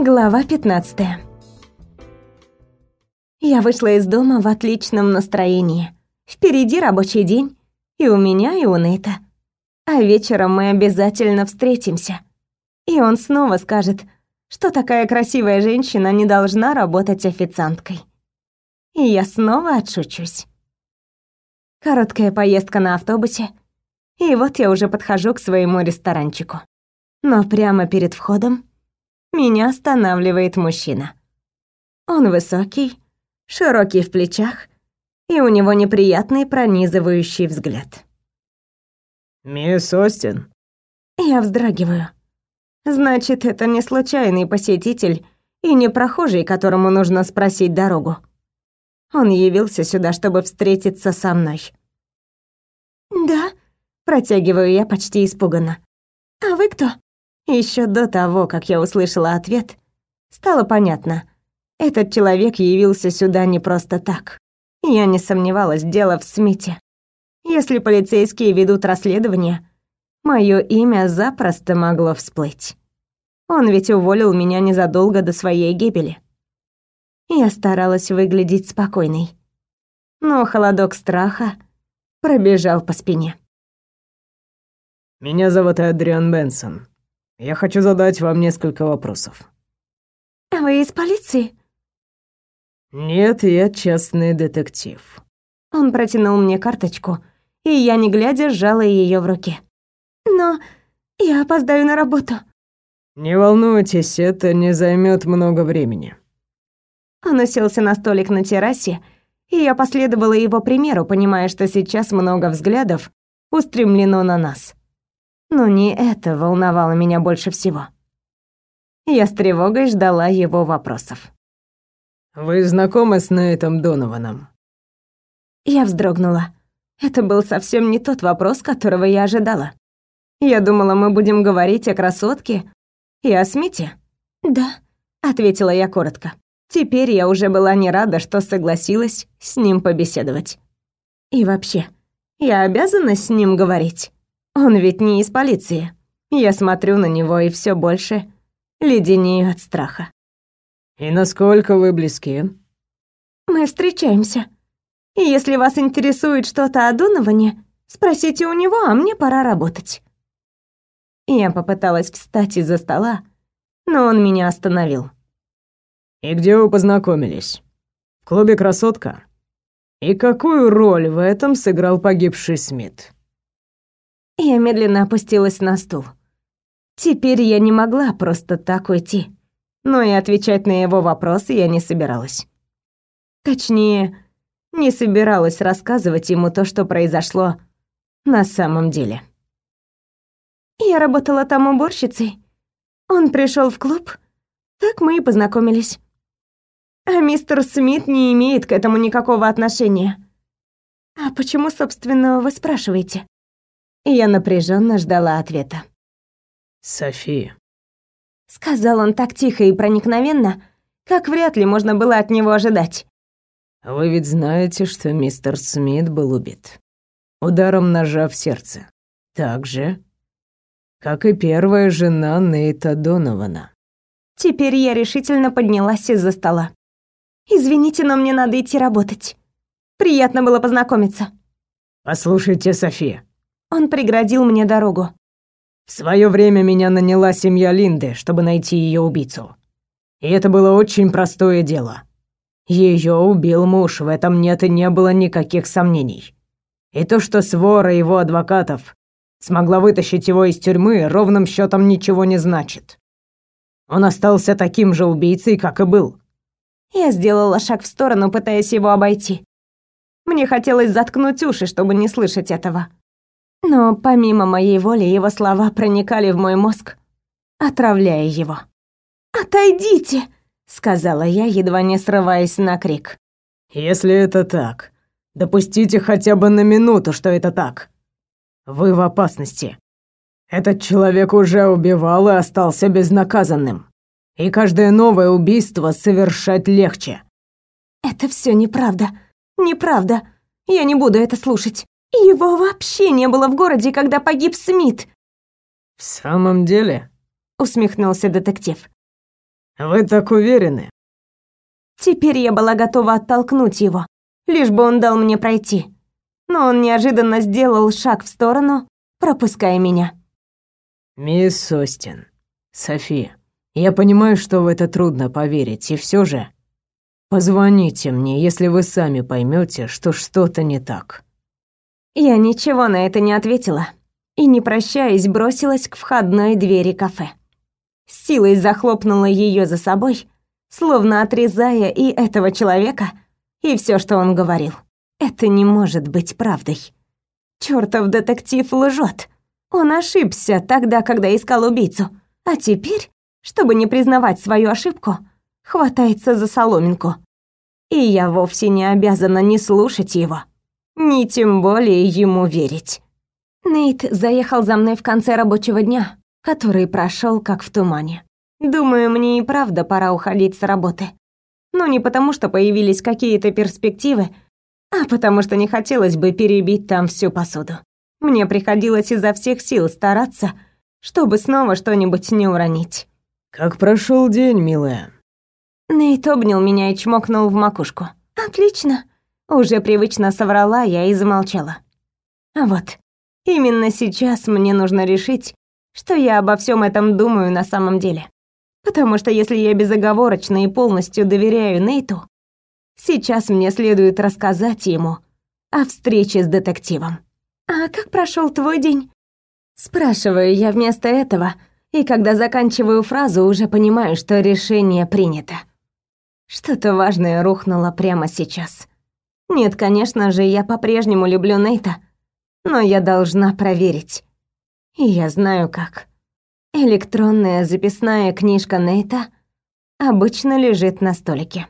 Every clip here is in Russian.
Глава 15. Я вышла из дома в отличном настроении. Впереди рабочий день, и у меня, и у Нейта. А вечером мы обязательно встретимся. И он снова скажет, что такая красивая женщина не должна работать официанткой. И я снова отшучусь. Короткая поездка на автобусе, и вот я уже подхожу к своему ресторанчику. Но прямо перед входом меня останавливает мужчина. Он высокий, широкий в плечах, и у него неприятный пронизывающий взгляд. «Мисс Остин?» Я вздрагиваю. Значит, это не случайный посетитель и не прохожий, которому нужно спросить дорогу. Он явился сюда, чтобы встретиться со мной. «Да», — протягиваю я почти испуганно. «А вы кто?» Еще до того, как я услышала ответ, стало понятно. Этот человек явился сюда не просто так. Я не сомневалась, дело в Смите. Если полицейские ведут расследование, мое имя запросто могло всплыть. Он ведь уволил меня незадолго до своей гибели. Я старалась выглядеть спокойной. Но холодок страха пробежал по спине. «Меня зовут Адриан Бенсон. Я хочу задать вам несколько вопросов». «А вы из полиции?» «Нет, я частный детектив». Он протянул мне карточку, и я, не глядя, сжала ее в руке. «Но я опоздаю на работу». «Не волнуйтесь, это не займет много времени». Он уселся на столик на террасе, и я последовала его примеру, понимая, что сейчас много взглядов устремлено на нас. Но не это волновало меня больше всего. Я с тревогой ждала его вопросов. «Вы знакомы с Нейтом Донованом?» Я вздрогнула. Это был совсем не тот вопрос, которого я ожидала. Я думала, мы будем говорить о красотке и о Смите. «Да», — ответила я коротко. Теперь я уже была не рада, что согласилась с ним побеседовать. И вообще, я обязана с ним говорить. Он ведь не из полиции. Я смотрю на него и все больше леденею от страха. «И насколько вы близки?» «Мы встречаемся. И если вас интересует что-то о Доноване, спросите у него, а мне пора работать». Я попыталась встать из-за стола, но он меня остановил. «И где вы познакомились? В клубе «Красотка»? И какую роль в этом сыграл погибший Смит?» Я медленно опустилась на стул. Теперь я не могла просто так уйти, но и отвечать на его вопросы я не собиралась. Точнее, не собиралась рассказывать ему то, что произошло на самом деле. Я работала там уборщицей. Он пришел в клуб, так мы и познакомились. А мистер Смит не имеет к этому никакого отношения. А почему, собственно, вы спрашиваете? Я напряженно ждала ответа. «София», — сказал он так тихо и проникновенно, как вряд ли можно было от него ожидать. «Вы ведь знаете, что мистер Смит был убит. Ударом ножа в сердце. Так же, как и первая жена Нейта Донована». Теперь я решительно поднялась из-за стола. «Извините, но мне надо идти работать. Приятно было познакомиться». «Послушайте, София, он преградил мне дорогу. В свое время меня наняла семья Линды, чтобы найти ее убийцу. И это было очень простое дело. Ее убил муж, в этом нет и не было никаких сомнений. И то, что свора его адвокатов смогла вытащить его из тюрьмы, ровным счетом ничего не значит. Он остался таким же убийцей, как и был. Я сделала шаг в сторону, пытаясь его обойти. Мне хотелось заткнуть уши, чтобы не слышать этого. Но помимо моей воли его слова проникали в мой мозг, отравляя его. «Отойдите!» — сказала я, едва не срываясь на крик. «Если это так, допустите хотя бы на минуту, что это так. Вы в опасности. Этот человек уже убивал и остался безнаказанным. И каждое новое убийство совершать легче». «Это все неправда. Неправда. Я не буду это слушать. Его вообще не было в городе, когда погиб Смит. В самом деле? Усмехнулся детектив. Вы так уверены? Теперь я была готова оттолкнуть его, лишь бы он дал мне пройти. Но он неожиданно сделал шаг в сторону, пропуская меня. Мисс Остин, София, я понимаю, что в это трудно поверить, и все же позвоните мне, если вы сами поймете, что что-то не так. Я ничего на это не ответила и, не прощаясь, бросилась к входной двери кафе. С силой захлопнула ее за собой, словно отрезая и этого человека, и все, что он говорил. Это не может быть правдой. Чёртов детектив лжет. Он ошибся тогда, когда искал убийцу. А теперь, чтобы не признавать свою ошибку, хватается за соломинку. И я вовсе не обязана ни слушать его, ни тем более ему верить. Нейт заехал за мной в конце рабочего дня, который прошел как в тумане. Думаю, мне и правда пора уходить с работы. Но не потому, что появились какие-то перспективы, а потому что не хотелось бы перебить там всю посуду. Мне приходилось изо всех сил стараться, чтобы снова что-нибудь не уронить. «Как прошел день, милая?» Нейт обнял меня и чмокнул в макушку. «Отлично!» Уже привычно соврала я и замолчала. А вот, именно сейчас мне нужно решить, что я обо всем этом думаю на самом деле. Потому что если я безоговорочно и полностью доверяю Нейту, сейчас мне следует рассказать ему о встрече с детективом. «А как прошел твой день?» Спрашиваю я вместо этого, и когда заканчиваю фразу, уже понимаю, что решение принято. Что-то важное рухнуло прямо сейчас. Нет, конечно же, я по-прежнему люблю Нейта, но я должна проверить. И я знаю как. Электронная записная книжка Нейта обычно лежит на столике.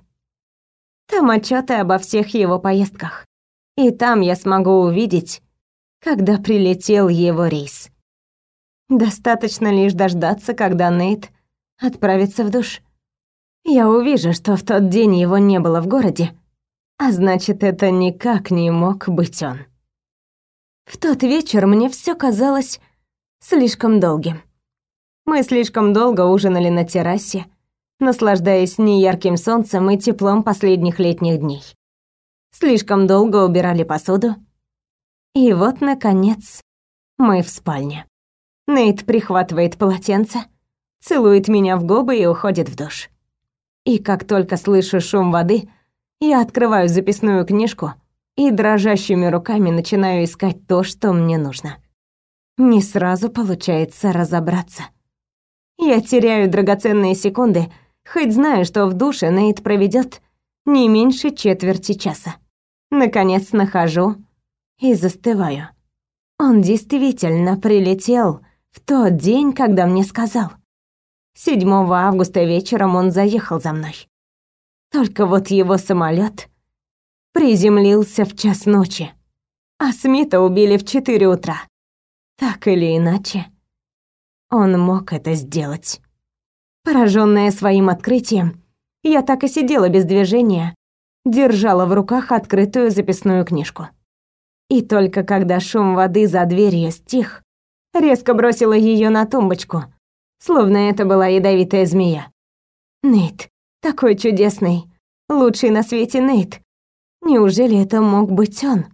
Там отчеты обо всех его поездках. И там я смогу увидеть, когда прилетел его рейс. Достаточно лишь дождаться, когда Нейт отправится в душ. Я увижу, что в тот день его не было в городе, а значит, это никак не мог быть он. В тот вечер мне все казалось слишком долгим. Мы слишком долго ужинали на террасе, наслаждаясь неярким солнцем и теплом последних летних дней. Слишком долго убирали посуду, и вот, наконец, мы в спальне. Нейт прихватывает полотенце, целует меня в губы и уходит в душ. И как только слышу шум воды, я открываю записную книжку и дрожащими руками начинаю искать то, что мне нужно. Не сразу получается разобраться. Я теряю драгоценные секунды, хоть знаю, что в душе Нейт проведет не меньше четверти часа. Наконец нахожу и застываю. Он действительно прилетел в тот день, когда мне сказал. 7 августа вечером он заехал за мной. Только вот его самолет приземлился в час ночи, а Смита убили в 4 утра. Так или иначе, он мог это сделать. Пораженная своим открытием, я так и сидела без движения, держала в руках открытую записную книжку. И только когда шум воды за дверью стих, резко бросила ее на тумбочку, словно это была ядовитая змея. Нейт, такой чудесный, лучший на свете Нейт. Неужели это мог быть он?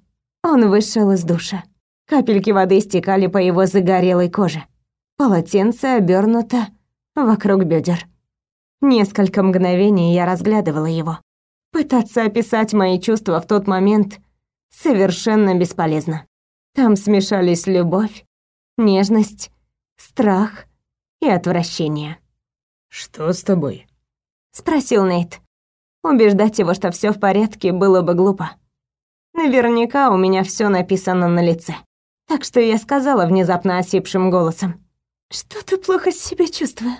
Он вышел из душа. Капельки воды стекали по его загорелой коже. Полотенце обернуто вокруг бедер. Несколько мгновений я разглядывала его. Пытаться описать мои чувства в тот момент совершенно бесполезно. Там смешались любовь, нежность, страх и отвращение. «Что с тобой?» — спросил Нейт. Убеждать его, что все в порядке, было бы глупо. Наверняка у меня все написано на лице. Так что я сказала внезапно осипшим голосом. «Что-то плохо себя чувствую.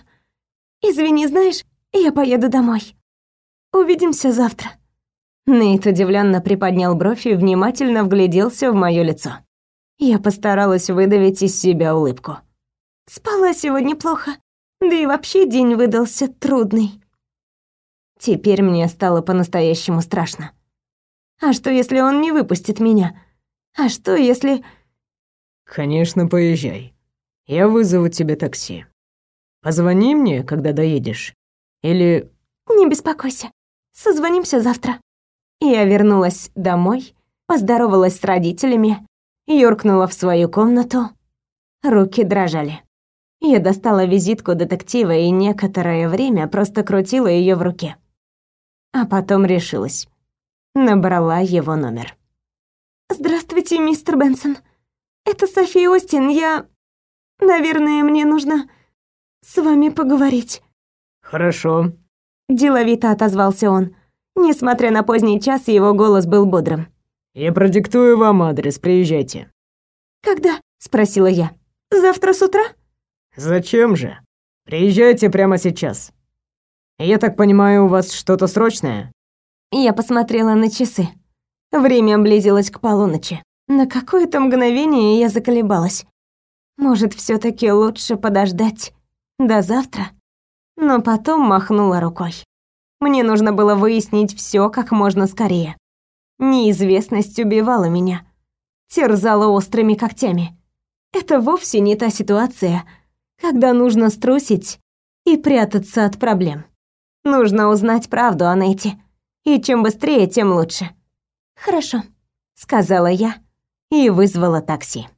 Извини, знаешь, я поеду домой. Увидимся завтра». Нейт удивленно приподнял бровь и внимательно вгляделся в моё лицо. Я постаралась выдавить из себя улыбку. Спала сегодня плохо, да и вообще день выдался трудный. Теперь мне стало по-настоящему страшно. А что, если он не выпустит меня? А что, если... Конечно, поезжай. Я вызову тебе такси. Позвони мне, когда доедешь. Или... Не беспокойся. Созвонимся завтра. Я вернулась домой, поздоровалась с родителями, юркнула в свою комнату. Руки дрожали. Я достала визитку детектива и некоторое время просто крутила ее в руке. А потом решилась. Набрала его номер. «Здравствуйте, мистер Бенсон. Это София Остин. Я... Наверное, мне нужно с вами поговорить». «Хорошо», — деловито отозвался он. Несмотря на поздний час, его голос был бодрым. «Я продиктую вам адрес, приезжайте». «Когда?» — спросила я. «Завтра с утра?» «Зачем же? Приезжайте прямо сейчас. Я так понимаю, у вас что-то срочное?» Я посмотрела на часы. Время близилось к полуночи. На какое-то мгновение я заколебалась. Может, все таки лучше подождать до завтра? Но потом махнула рукой. Мне нужно было выяснить все как можно скорее. Неизвестность убивала меня, терзала острыми когтями. Это вовсе не та ситуация, когда нужно струсить и прятаться от проблем. Нужно узнать правду о Нейте, и чем быстрее, тем лучше. «Хорошо», — сказала я и вызвала такси.